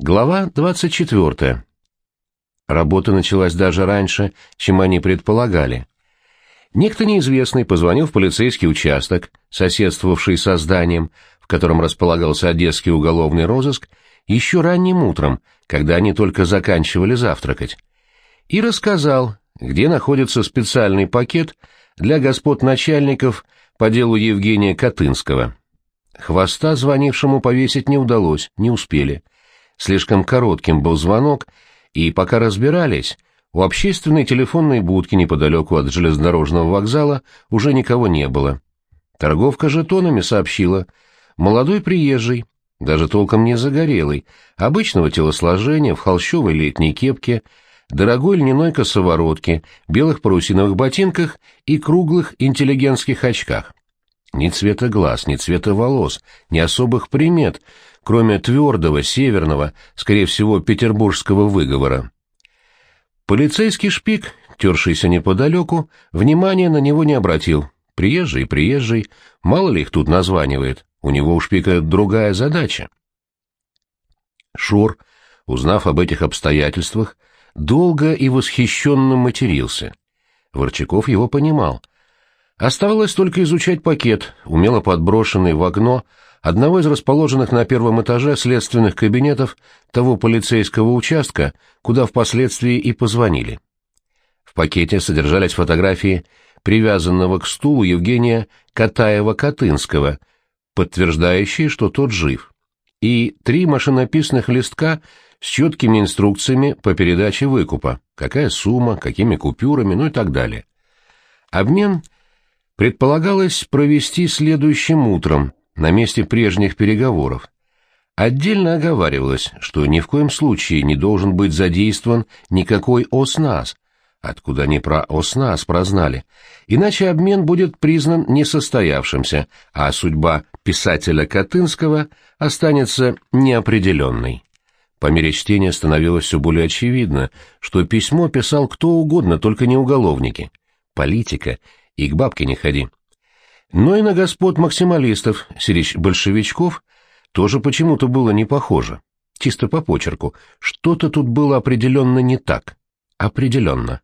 Глава 24. Работа началась даже раньше, чем они предполагали. Некто неизвестный позвонил в полицейский участок, соседствовавший со зданием, в котором располагался Одесский уголовный розыск, еще ранним утром, когда они только заканчивали завтракать, и рассказал, где находится специальный пакет для господ начальников по делу Евгения Катынского. Хвоста звонившему повесить не удалось, не успели — Слишком коротким был звонок, и пока разбирались, у общественной телефонной будки неподалеку от железнодорожного вокзала уже никого не было. Торговка жетонами сообщила, молодой приезжий, даже толком не загорелый, обычного телосложения, в холщовой летней кепке, дорогой льняной косоворотке, белых парусиновых ботинках и круглых интеллигентских очках. Ни цвета глаз, ни цвета волос, ни особых примет, кроме твердого, северного, скорее всего, петербургского выговора. Полицейский шпик, тершийся неподалеку, внимания на него не обратил. Приезжий, приезжий, мало ли их тут названивает, у него у шпика другая задача. Шур, узнав об этих обстоятельствах, долго и восхищенно матерился. Ворчаков его понимал. Оставалось только изучать пакет, умело подброшенный в окно, одного из расположенных на первом этаже следственных кабинетов того полицейского участка, куда впоследствии и позвонили. В пакете содержались фотографии привязанного к стулу Евгения Катаева-Катынского, подтверждающие, что тот жив, и три машинописных листка с четкими инструкциями по передаче выкупа, какая сумма, какими купюрами, ну и так далее. Обмен предполагалось провести следующим утром, на месте прежних переговоров. Отдельно оговаривалось, что ни в коем случае не должен быть задействован никакой ОСНАС, откуда они про ОСНАС прознали, иначе обмен будет признан несостоявшимся, а судьба писателя Катынского останется неопределенной. По мере чтения становилось все более очевидно, что письмо писал кто угодно, только не уголовники. Политика, и к бабке не ходи но и на господ максималистов, сирич большевичков, тоже почему-то было не похоже. Чисто по почерку. Что-то тут было определенно не так. Определенно.